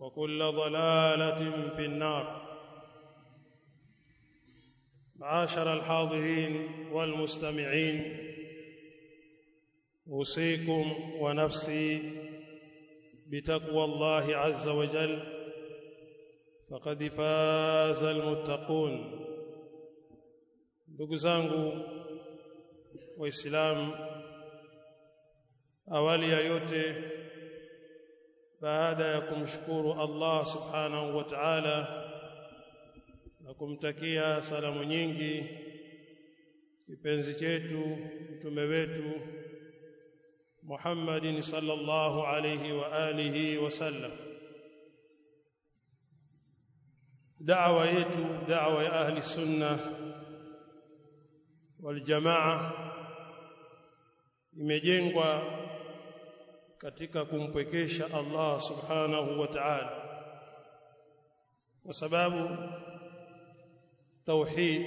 وكل ضلالة في النار. معاشر الحاضرين والمستمعين أوصيكم ونفسي بتقوى الله عز وجل فقد فاز المتقون. ndugu awali ya yote baada ya kumshukuru Allah subhanahu wa ta'ala na kumtakia salamu nyingi kipenzi chetu mtume wetu Muhammadin sallallahu alayhi wa alihi wasallam da'wa yetu da'wa ya ahli sunna wal jamaa imejengwa katika kumpwekesha Allah subhanahu wa ta'ala. Kwa sababu tauhid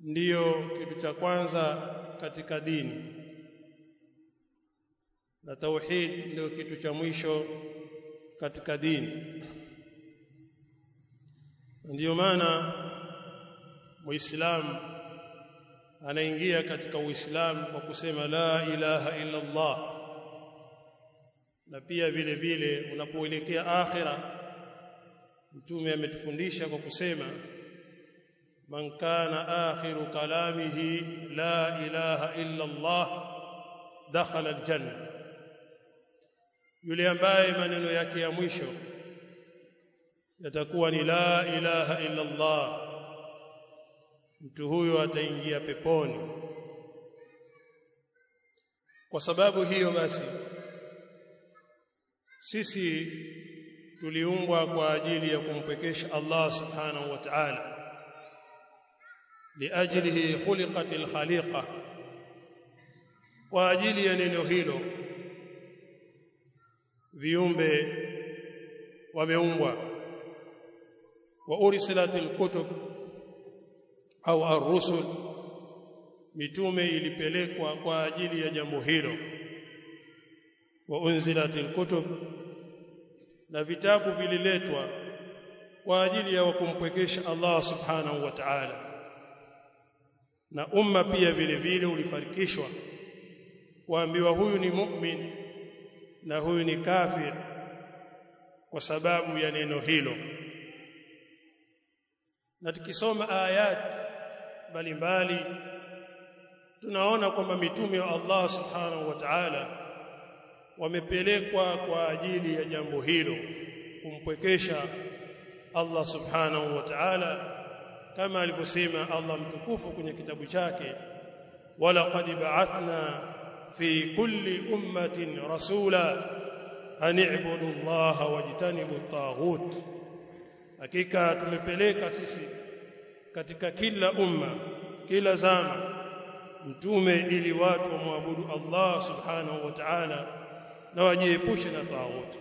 ndiyo kitu cha kwanza katika dini. Na tauhid ndio kitu cha mwisho katika dini. Ndiyo maana muislamu anaingia katika uislamu kwa kusema la ilaha illa Allah na pia vile vile unapoelekea akhira mtume ametufundisha kwa kusema man kana akhiru kalamihi la ilaha illa Allah dakhala aljanna. Yule ambaye maneno yake ya mwisho yatakuwa ni la ilaha illa Allah mtu huyo ataingia peponi. Kwa sababu hiyo basi sisi tuliumbwa kwa ajili ya kumpekesha Allah subhanahu wa ta'ala. Liajlihi khuliqatil khaliqa kwa ajili ya neno hilo viumbe wameumbwa. Wa ursilatil kutub au ar-rusul mitume ilipelekwa kwa ajili ya jambo hilo. Wa unzilatil kutub na vitabu vililetwa kwa ajili ya kumpwekesha Allah subhanahu wa ta'ala. Na umma pia vile vile ulifarikishwa kuambiwa huyu ni mu'min na huyu ni kafir kwa sababu ya neno hilo. Na tukisoma ayat mbalimbali tunaona kwamba mitume wa Allah subhanahu wa ta'ala wamepelekwa kwa ajili ya jambo hilo kumpwekesha Allah subhanahu wa ta'ala kama alivyosema Allah mtukufu kwenye kitabu chake wala qad ba'athna fi kulli ummatin rasula an i'budu Allah wajtanibu at-taghut hakika tumepeleka sisi katika kila umma kila zama mtume ili watu wamwabudu Allah subhanahu wa ta'ala na wajiepushe na tawuti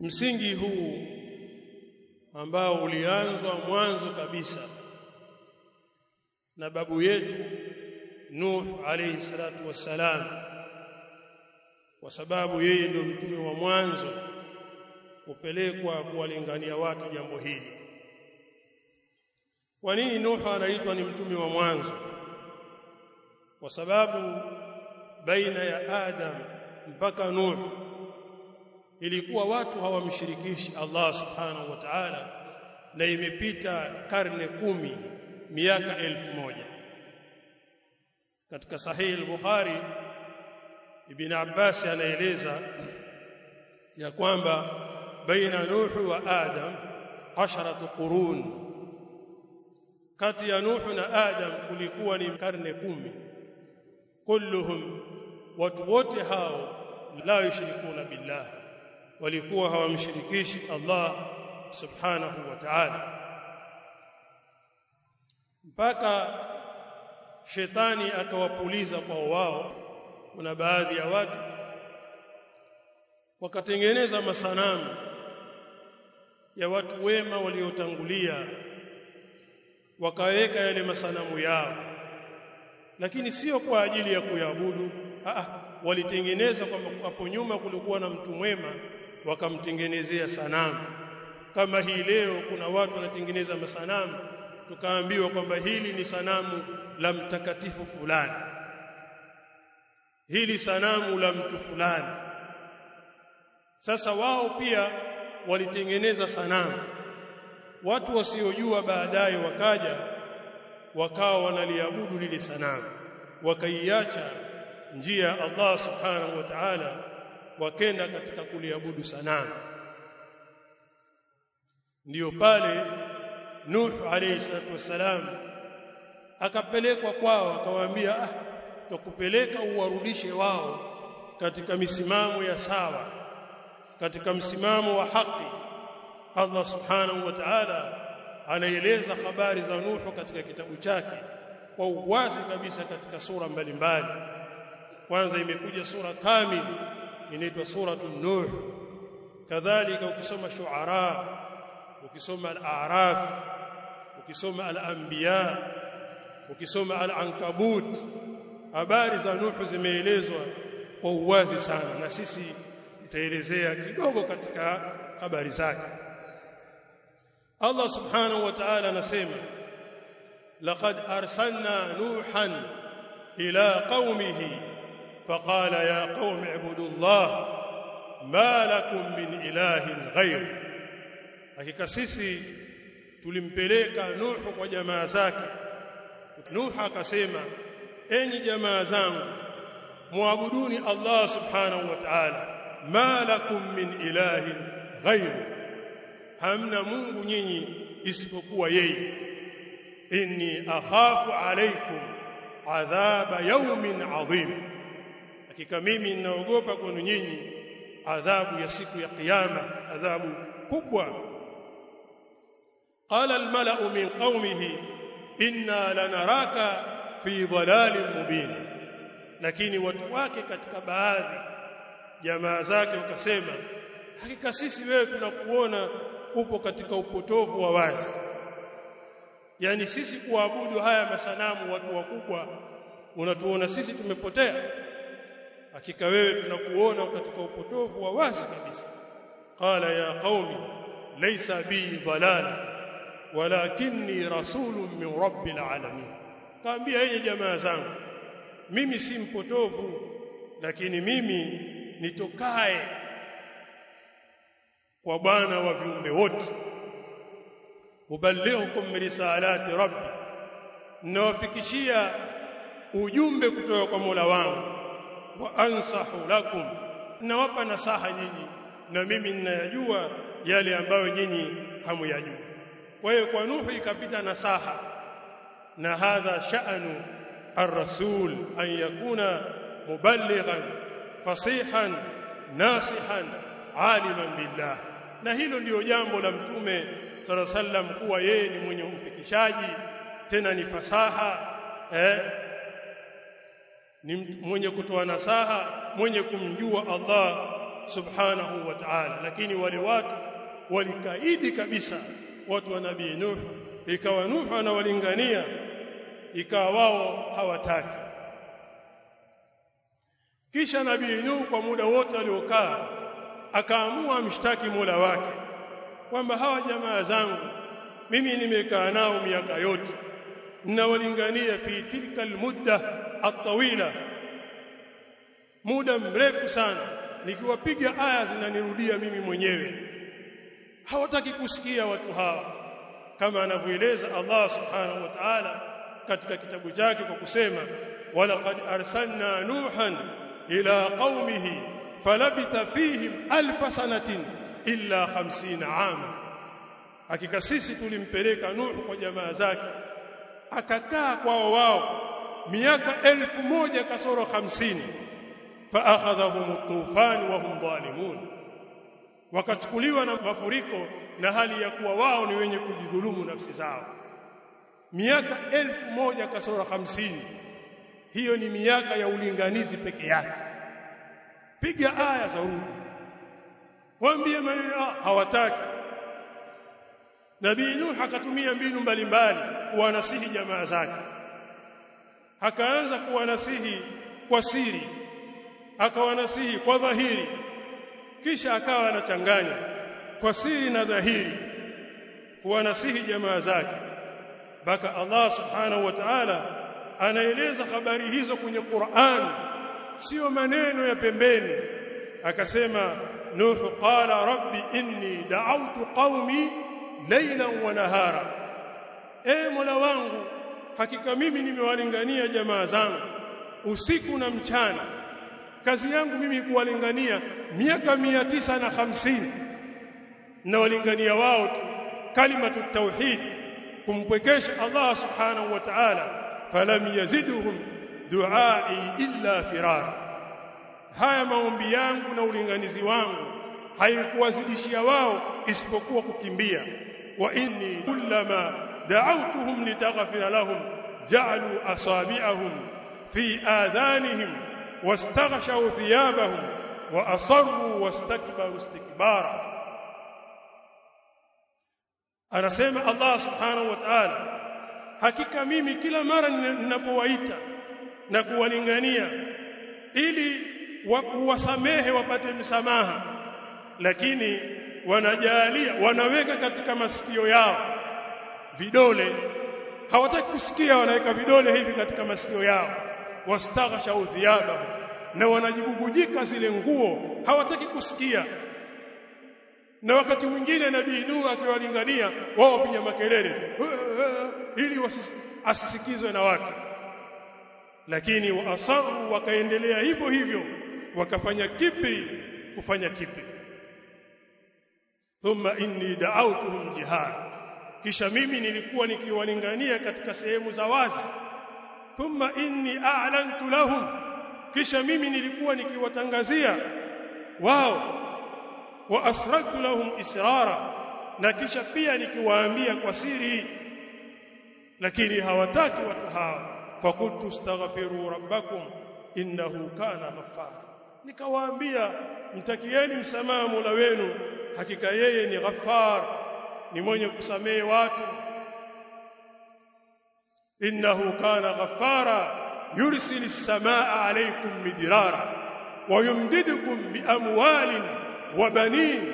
msingi huu ambao ulianzwa mwanzo kabisa na babu yetu Nuh alayhi salatu wassalam kwa sababu yeye ndio mtume wa mwanzo kupelekwa kuwalingania watu jambo hili kwa nini Nuhu anaitwa ni mtume wa mwanzo? Kwa sababu baina ya Adam mpaka Nuh ilikuwa watu hawamshirikishi Allah subhanahu wa ta'ala na imepita karne kumi miaka elfu moja. Katika sahihi al-Bukhari Ibn Abbas anaeleza ya kwamba baina Nuhu wa Adam asharatu qurun kati ya Nuhu na Adam kulikuwa ni karne kumi. Kulluhum watu wote hao la yushrikuna billah. Walikuwa hawamshirikishi Allah subhanahu wa ta'ala. Mpaka shetani akawapuliza kwa wao kuna baadhi ya watu wakatengeneza masanamu ya watu wema waliotangulia wakaweka yale masanamu yao. Lakini sio kwa ajili ya kuyabudu. Ah walitengeneza kwamba hapo nyuma kulikuwa na mtu mwema wakamtengenezea sanamu. Kama hii leo kuna watu wanatengeneza masanamu tukaambiwa kwamba hili ni sanamu la mtakatifu fulani. Hili sanamu la mtu fulani. Sasa wao pia walitengeneza sanamu watu wasiojua baadaye wakaja wakawa wanaliabudu lile sanamu wakaiacha njia ya Allah subhanahu wa ta'ala wakenda katika kuliabudu sanamu ndiyo pale Nuh alayhi salatu wasalam akapelekwa kwao akawaambia ah tukupeleka uwarudishe wao katika misimamo ya sawa katika msimamo wa haki Allah subhanahu wa ta'ala anaeleza habari za Nuhu katika kitabu chake kwa uwazi kabisa katika sura mbalimbali. Kwanza imekuja sura kamili inaitwa suratu Nuh. Kadhalika ukisoma shuara ukisoma al-a'raf ukisoma al-anbiya ukisoma al-ankabut habari za nuhu zimeelezwa kwa uwazi sana na sisi tutaelezea kidogo katika habari zake Allah subhanahu wa ta'ala anasema laqad arsalna nuhan ila qaumihi faqala ya qaumi ibudullah ma lakum min ilahin ghayr hakika sisi tulimpeleka nuhu kwa jamaa zake nuhu akasema enyi jamaa zangu muabuduni Allah subhanahu wa ta'ala ma lakum min ilahin ghayr hamna mungu nyinyi isipokuwa yeye. Inni akhafu alaykum adhaba yawmin adhim. Hakika mimi ninaogopa kwenu nyinyi adhabu ya siku ya kiyama adhabu kubwa. Qala almala'u min qaumihi inna lanaraka fi dhalalin mubin. Lakini watu wake katika baadhi jamaa zake wakasema hakika sisi wewe tunakuona upo katika upotovu wa wazi. Yani sisi kuabudu haya masanamu watu wakubwa unatuona sisi tumepotea? Hakika wewe tunakuona katika upotovu wa wazi kabisa. Qala ya qaumi laysa bi dalal walakinni rasulun min rabbil alamin. Kaambia yeye jamaa zangu mimi si mpotovu lakini mimi nitokae kwa bwana wa viumbe wote. Ubalighukum risalati rabbi nawafikishia ujumbe kutoka kwa Mola wangu. Wa ansahu lakum nawapa nasaha nyinyi na mimi ninayajua yale ambayo nyinyi hamuyajua kwa hiyo kwa Nuhu ikapita nasaha na hadha sha'nu ar-rasul an yakuna muballighan fasihan nasihan aliman billah na hilo ndiyo jambo la mtume sala sallam kuwa yeye ni mwenye umfikishaji tena ni fasaha eh? Ni mwenye kutoa nasaha mwenye kumjua Allah subhanahu wa ta'ala. Lakini wale watu walikaidi kabisa watu wa nabii Nuh ikawa Nuh anawalingania ikawa wao hawataki. Kisha nabii Nuh kwa muda wote aliokaa akaamua mshtaki Mola wake kwamba hawa jamaa zangu mimi nimekaa nao miaka yote ninawalingania fi tilka almudda atawila muda mrefu sana nikiwapiga aya zinanirudia mimi mwenyewe. Hawataki kusikia watu hawa kama anavyoeleza Allah subhanahu wa ta'ala katika kitabu chake kwa kusema walaqad arsalna nuhan ila qaumihi falabitha fihim alf sanatin illa 50 ama hakika sisi tulimpeleka nuhu kwa jamaa zake akakaa kwao wao miaka elfu moja kasoro 50 fa akhadhahum tufan wa hum zalimun. Wakachukuliwa na mafuriko na hali ya kuwa wao ni wenye kujidhulumu nafsi zao. Miaka elfu moja kasoro hamsini hiyo ni miaka ya ulinganizi peke yake piga aya za rudi waambie maneno hawataki. Nabii nuh akatumia mbinu mbalimbali kuwanasihi jamaa zake. Akaanza kuwanasihi kwa siri akawanasihi kwa dhahiri kisha akawa anachanganya kwa siri na dhahiri kuwanasihi jamaa zake. Baka Allah subhanahu wa ta'ala anaeleza habari hizo kwenye Qur'an sio maneno ya pembeni. Akasema nuhu qala rabbi inni da'awtu qaumi laylan wa nahara. E mola wangu hakika mimi nimewalingania jamaa zangu usiku na mchana. Kazi yangu mimi kuwalingania miaka mia tisa na hamsini. Na walingania wao tu kalimatu tauhid kumpwekesha Allah subhanahu wa ta'ala. Falam yaziduhum du'ai illa firar. Haya maombi yangu na ulinganizi wangu haikuwazidishia wao isipokuwa kukimbia. Wa inni kullama da'awtuhum litaghfira lahum ja'alu asabi'ahum fi adhanihim wastaghshaw thiyabahum wa asarru wastakbaru istikbara. Anasema Allah subhanahu wa ta'ala hakika mimi kila mara ninapowaita na kuwalingania ili wasamehe wapate msamaha. Lakini wanajalia wanaweka katika masikio yao vidole. Hawataki kusikia wanaweka vidole hivi katika masikio yao. Wastagha udhiaba na wanajibugujika zile nguo. Hawataki kusikia. Na wakati mwingine nabii Nuh akiwalingania wao piga makelele. Ili asisikizwe na watu lakini waasaru wakaendelea hivyo hivyo wakafanya kibri kufanya kibri. Thumma inni da'awtuhum jihad. Kisha mimi nilikuwa nikiwalingania katika sehemu za wazi. Thumma inni a'lantu lahum. Kisha mimi nilikuwa nikiwatangazia wao. Wa asrartu lahum israra. Na kisha pia nikiwaambia kwa siri. Lakini hawataki watu hawa fakultu astaghfiru rabbakum innahu kana ghaffara nikawaambia mtakieni msamaha Mola wenu hakika yeye ni ghaffar ni mwenye kusamehe watu innahu kana ghaffara yursilu as-samaa alaykum midrara wa yumdidukum bi amwalin wa banin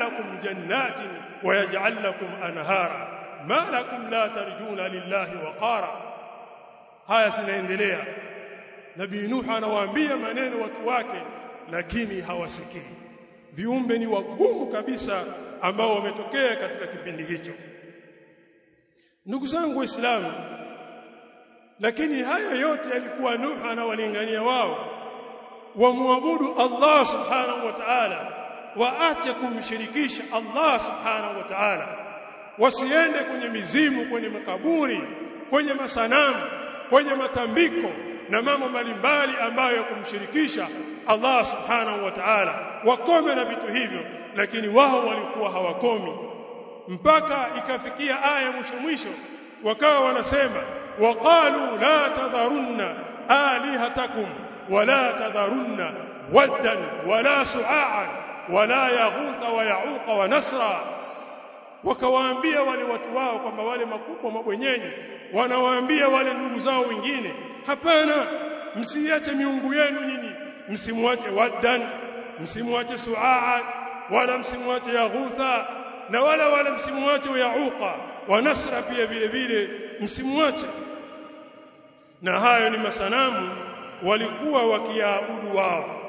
lakum jannatin wa yaj'al lakum anhara ma lakum la tarjuna lillahi waqara haya zinaendelea nabii nuh anawaambia maneno watu wake lakini hawasikii. Viumbe ni wagumu kabisa ambao wametokea katika kipindi hicho. Ndugu zangu waislamu lakini haya yote yalikuwa nuh anawalingania wao wamwabudu Allah subhanahu wa ta'ala waache kumshirikisha Allah subhanahu wa ta'ala wasiende kwenye mizimu kwenye makaburi kwenye masanamu kwenye matambiko na mambo mbalimbali ambayo ya kumshirikisha Allah subhanahu wa ta'ala. Wakome na vitu hivyo lakini wao walikuwa hawakomi. Mpaka ikafikia aya mwisho mwisho wakawa wanasema waqalu la tadharunna alihatakum wala tadharunna waddan wala su'aan wala yaghutha wa yauqa wa nasra. Wakawaambia wale watu wao kwamba wale makubwa mabwenyenye wanawaambia wale ndugu zao wengine hapana msiache miungu yenu nyinyi msimwache waddan msimwache suaa wala msimwache yaghutha na wala wala msimwache yauqa wa nasra pia vile vile msimwache. Na hayo ni masanamu walikuwa wakiabudu wao.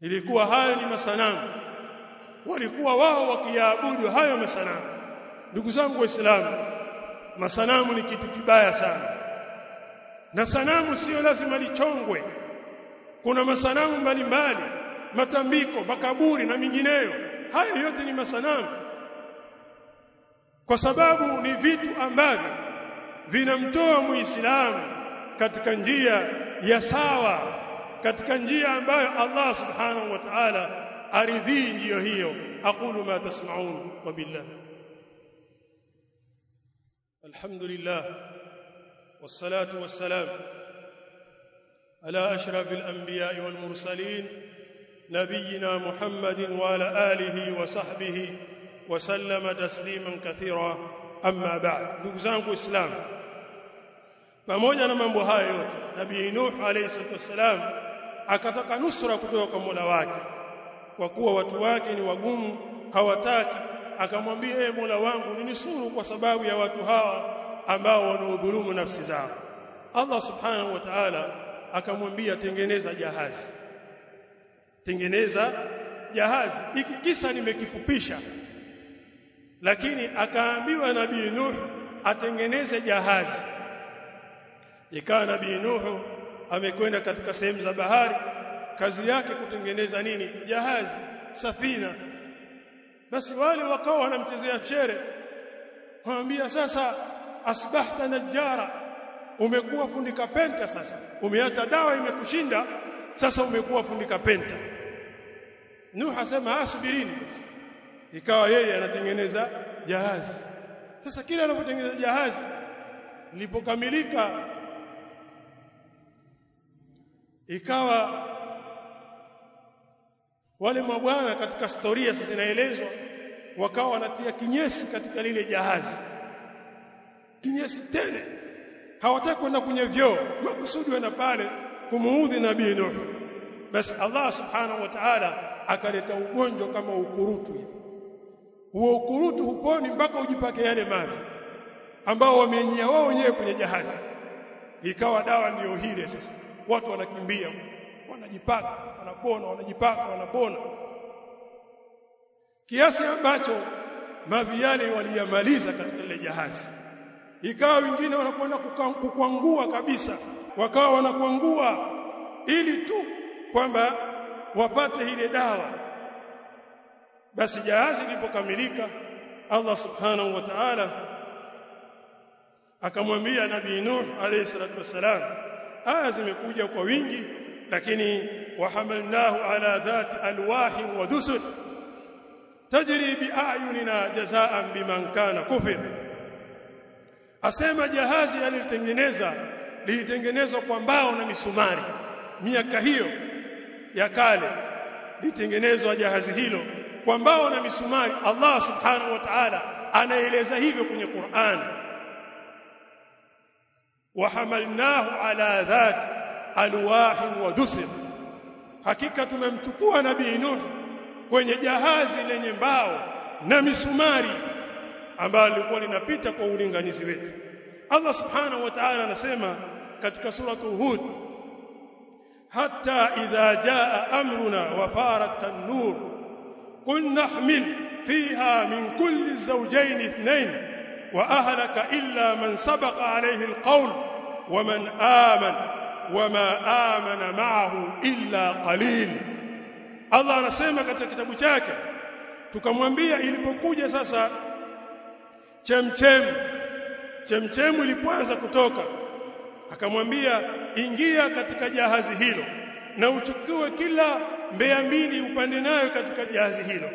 Ilikuwa hayo ni masanamu. Walikuwa wao wakiabudu hayo masanamu ndugu zangu waislamu masanamu ni kitu kibaya sana. Na sanamu sio lazima lichongwe. Kuna masanamu mbalimbali matambiko makaburi na mingineyo. Haya yote ni masanamu. Kwa sababu ni vitu ambavyo vinamtoa muislamu katika njia ya sawa katika njia ambayo Allah subhanahu wa ta'ala aridhii njia hiyo. Aqulu ma tasma'un wa billah alhamdulillah wassalatu wassalam ala ashrafil anbiya'i wal mursalin نبينا محمد وعلى آله وصحبه وسلم تسليما كثيرا أما بعد ndugu zangu islam pamoja na mambo haya yote nabii nuh alayhi salatu wasalam akataka nusra kutoka kwa Mola wake kwa kuwa watu wake ni wagumu hawataki akamwambia ee Mola wangu ninisuru kwa sababu ya watu hawa ambao wanaudhulumu nafsi zao. Allah subhanahu wa ta'ala akamwambia tengeneza jahazi. Tengeneza jahazi. Hiki kisa nimekifupisha. Lakini akaambiwa nabii Nuh atengeneze jahazi. Ikawa nabii Nuh amekwenda katika sehemu za bahari. Kazi yake kutengeneza nini? Jahazi. Safina basi wale wakawa wanamchezea chere waambia sasa asbahta najara umekuwa fundi kapenta sasa. Umeacha dawa imekushinda. Sasa umekuwa fundi kapenta. Nuh asema asubirini basi. Ikawa yeye anatengeneza jahazi. Sasa kile anapotengeneza jahazi lilipokamilika ikawa wale mabwana katika historia sasa inaelezwa wakawa wanatia kinyesi katika lile jahazi. Kinyesi tele. Hawataki kwenda kwenye vyoo makusudi wana pale kumuudhi nabii Nuh. Basi Allah subhanahu wa ta'ala akaleta ugonjwa kama ukurutu huo ukurutu huponi mpaka ujipake yale maji ambao wamenyia wao wenyewe kwenye jahazi. Ikawa dawa ndiyo hile sasa. Watu wanakimbia wanajipaka wanabona wanajipaka wanabona. Kiasi ambacho mavi yale waliyamaliza katika ile jahazi. Ikawa wengine wanakwenda kukwangua kabisa. Wakawa wanakwangua ili tu kwamba wapate ile dawa. Basi jahazi lilipokamilika Allah subhanahu wa ta'ala akamwambia nabii Nuh alayhi salatu wassalam aya zimekuja kwa wingi lakini wahamalnahu ala dhati alwahi wa dusur tajri biayunina jazaan biman kana kufir. Asema jahazi alilitengeneza lilitengenezwa kwa mbao na misumari. Miaka hiyo ya kale litengenezwa jahazi hilo kwa mbao na misumari. Allah subhanahu wa ta'ala anaeleza hivyo kwenye Qur'an. Wahamalnahu ala dhati alwahi wa dusir. Hakika tumemchukua nabii Nuh kwenye jahazi lenye mbao na misumari ambalo lilikuwa linapita kwa ulinganizi wetu. Allah subhanahu wa ta'ala anasema katika suratu Hud hatta idha jaa amruna wa farat an-nur qul nahmil fiha min kulli zawjayn ithnayn wa ahlaka illa man sabaqa alayhi al-qawl wa man amana wama amana ma'ahu illa qalil. Allah anasema katika kitabu chake tukamwambia ilipokuja sasa chemchem chemchemu ilipoanza kutoka akamwambia ingia katika jahazi hilo na uchukue kila mbea mbili upande nayo katika jahazi hilo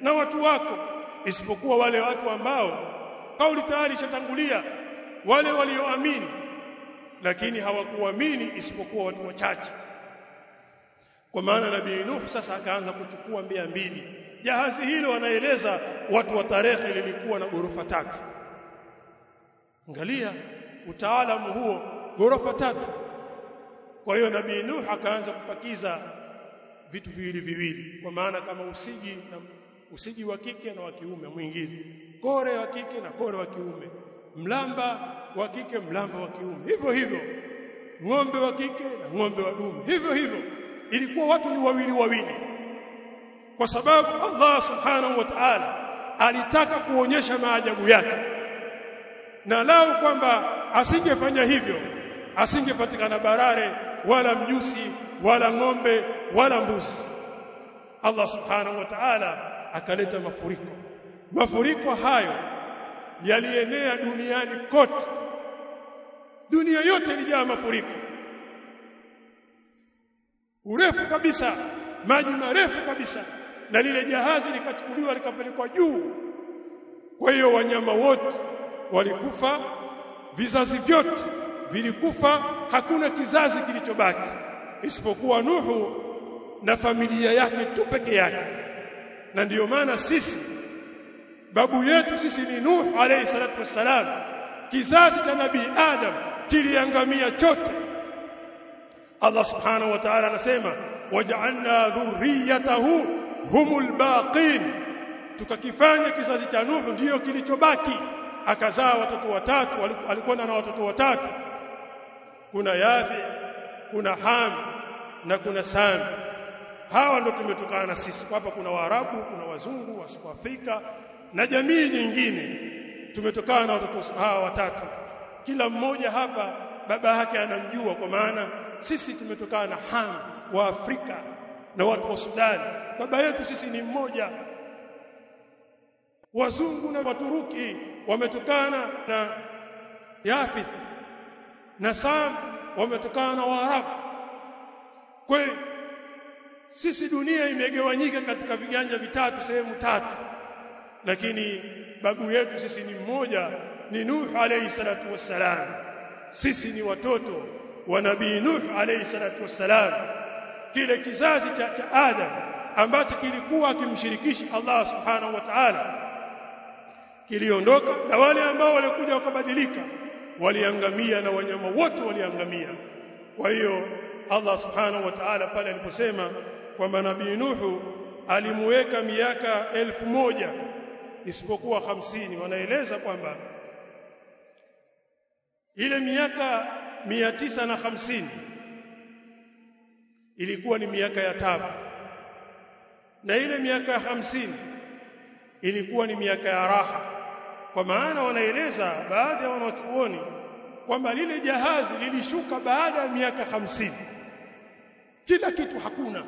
na watu wako isipokuwa wale watu ambao kauli tayari ishatangulia wale walioamini lakini hawakuamini isipokuwa watu wachache. Kwa maana nabii Nuh sasa akaanza kuchukua mbia mbili. Jahazi hilo wanaeleza watu wa tarehe lilikuwa na ghorofa tatu. Angalia utaalamu huo ghorofa tatu. Kwa hiyo nabii Nuh akaanza kupakiza vitu viwili viwili. Kwa maana kama usiji na usiji wa kike na wa kiume mwingizi kore wa kike na kore wa kiume. Mlamba wa kike mlamba wa kiume. Hivyo hivyo. Ng'ombe wa kike na ng'ombe wa dume. Hivyo hivyo. Ilikuwa watu ni wawili wawili. Kwa sababu Allah subhanahu wa ta'ala alitaka kuonyesha maajabu yake. Na lao kwamba asingefanya hivyo asingepatikana barare wala mjusi wala ng'ombe wala mbuzi. Allah subhanahu wa ta'ala akaleta mafuriko. Mafuriko hayo yalienea duniani kote dunia yote ilijaa mafuriko. Urefu kabisa maji marefu kabisa na lile jahazi likachukuliwa likapelekwa juu. Kwa hiyo wanyama wote walikufa vizazi vyote vilikufa hakuna kizazi kilichobaki isipokuwa Nuhu na familia yake tu peke yake. Na ndiyo maana sisi babu yetu sisi ni Nuhu alayhi salatu wassalam kizazi cha nabii Adam kiliangamia chote. Allah subhanahu wa ta'ala anasema waj'alna dhurriyatahu humul baqin. Tukakifanya kizazi cha nuhu ndio kilichobaki. Akazaa watoto watatu alikwenda na watoto watatu. Kuna Yafi kuna Ham na kuna Sam. Hawa ndio tumetokana na sisi. Hapa kuna Waarabu kuna wazungu wa Afrika na jamii nyingine. Tumetokana na watoto hawa watatu kila mmoja hapa baba yake anamjua kwa maana sisi tumetokana na Ham wa Afrika na watu wa Sudan. Baba yetu sisi ni mmoja. Wazungu na waturuki wametokana na Yafith na Sam wametokana na Waarabu. Kwa sisi dunia imegawanyika katika viganja vitatu sehemu tatu. Lakini babu yetu sisi ni mmoja ni Nuh alayhi salatu wassalam. Sisi ni watoto wa nabii Nuh alayhi salatu wassalam. Kile kizazi cha, cha Adam ambacho kilikuwa akimshirikisha Allah subhanahu wa ta'ala kiliondoka na wale ambao walikuja wakabadilika waliangamia na wanyama wote waliangamia. Kwa hiyo Allah subhanahu wa ta'ala pale aliposema kwamba nabii Nuhu alimuweka miaka elfu moja isipokuwa hamsini wanaeleza kwamba ile miaka mia tisa na hamsini ilikuwa ni miaka ya tabu na ile miaka ya hamsini ilikuwa ni miaka ya raha. Kwa maana wanaeleza baadhi ya wanachuoni kwamba lile jahazi lilishuka baada ya miaka hamsini. Kila kitu hakuna.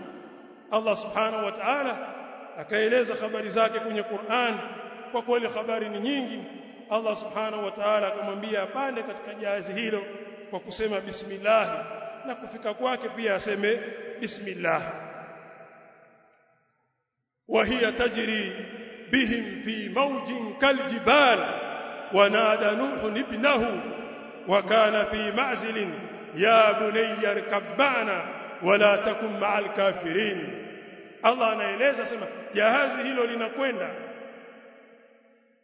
Allah subhanahu wa ta'ala akaeleza habari zake kwenye Qur'an. Kwa kweli habari ni nyingi Allah subhanahu wa ta'ala akamwambia apande katika jahazi hilo kwa kusema bismillah na kufika kwake pia aseme bismillah. Wa hiya tajri bihim fi mawjin kaljibal wa nada ibnahu wa kana fi ma'zilin ya bunayya rkabbana wala takum ma'al kafirin. Allah anaeleza sema jahazi hilo linakwenda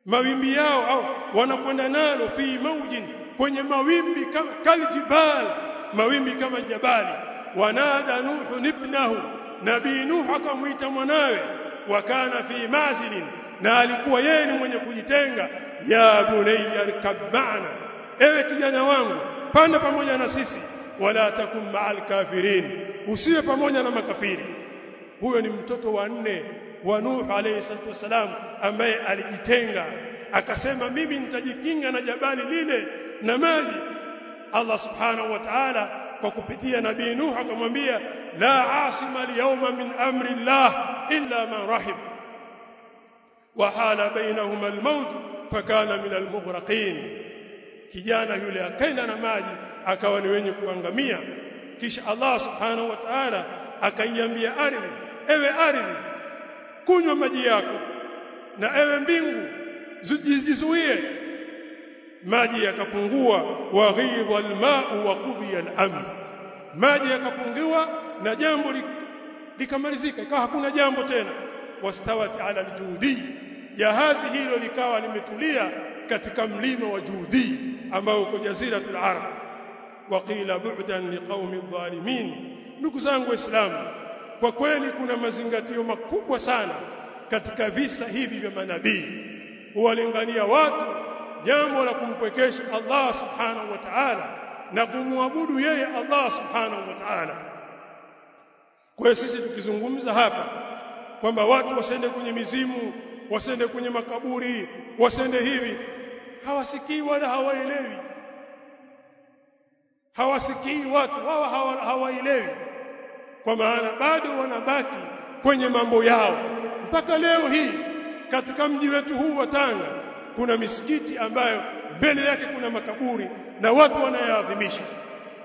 mawimbi yao au wanakwenda nalo fi maujin kwenye mawimbi kama kaljibal mawimbi kama jabali. Wanada nuhu ibnahu nabii nuhu akamwita mwanawe wakana fi mazilin na alikuwa yeye ni mwenye kujitenga. Ya bunayya rkab ma'ana ewe kijana wangu panda pamoja na sisi wala takum ma'al kafirin usiwe pamoja na makafiri. Huyo ni mtoto wa nne wa Nuh alayhi salatu wasalam ambaye alijitenga. Akasema mimi nitajikinga na jabali lile na maji Allah subhanahu wa ta'ala kwa kupitia nabii Nuh akamwambia la asima al-yawma min amri Allah illa man rahim. Wa hala bainahuma al-mawj fakana min al-mughraqin. Kijana yule akaenda na maji akawa ni wenye kuangamia. Kisha Allah subhanahu wa ta'ala akaiambia ardhi ewe ardhi kunywa maji yako. Na ewe mbingu zijizuie. Maji yakapungua wa ghidha alma'u wa qudhiya al-amr. Maji yakapungua na jambo likamalizika ikawa hakuna jambo tena. Wastawat ala al-judi. Jahazi hilo likawa limetulia katika mlima wa Judi ambao uko jaziratul arab. Waqila bu'dan liqaumi dhalimin. Ndugu zangu waislamu kwa kweli kuna mazingatio makubwa sana katika visa hivi vya manabii. Huwalingania watu jambo la kumpwekesha Allah subhanahu wa ta'ala na kumwabudu yeye Allah subhanahu wa ta'ala. Kwa sisi tukizungumza hapa kwamba watu wasende kwenye mizimu wasende kwenye makaburi wasende hivi hawasikii wala hawaelewi. Hawasikii watu wao hawaelewi kwa maana bado wanabaki kwenye mambo yao. Mpaka leo hii katika mji wetu huu wa Tanga kuna misikiti ambayo mbele yake kuna makaburi na watu wanayaadhimisha.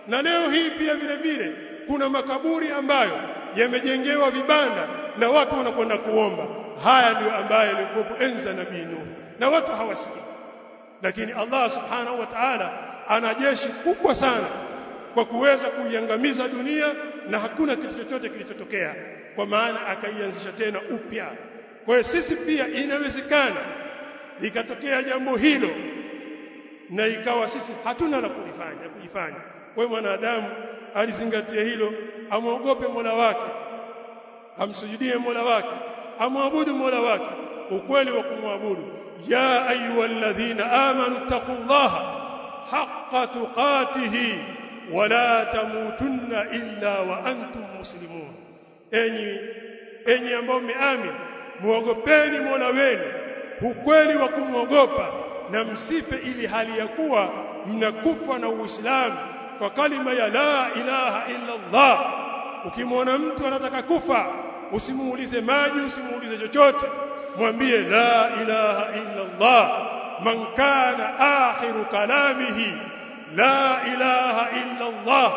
Na leo hii pia vile vile kuna makaburi ambayo yamejengewa vibanda na watu wanakwenda kuomba. Haya ndio ambayo yalikuwa enza nabii Nuh na watu hawasikii. Lakini Allah subhanahu wa ta'ala ana jeshi kubwa sana kwa kuweza kuiangamiza dunia na hakuna kitu chochote kilichotokea kwa maana akaianzisha tena upya. Kwa hiyo sisi pia inawezekana likatokea jambo hilo na ikawa sisi hatuna la kulifanya kujifanya. Hiyo mwanadamu alizingatia hilo amwogope Mola wake amsujudie Mola wake amwabudu Mola wake. Ukweli wa kumwabudu. Ya ayyuhalladhina amanu taqullaha haqqa tuqatihi wala tamutunna illa wa antum muslimun. Enyi enyi ambao mmeamini muogopeni Mola wenu ukweli wa kumwogopa na msife ili hali ya kuwa mnakufa na Uislamu kwa kalima ya la ilaha illa Allah. Ukimwona mtu anataka kufa usimuulize maji usimuulize chochote. Mwambie la ilaha illa Allah man kana akhiru kalamihi la ilaha illa Allah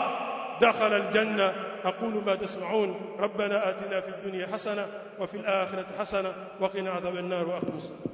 dakhala aljanna أقول ما تسمعون. ربنا آتنا في الدنيا حسنة وفي الآخرة حسنة وقنا عذاب النار وأقم الصلاة.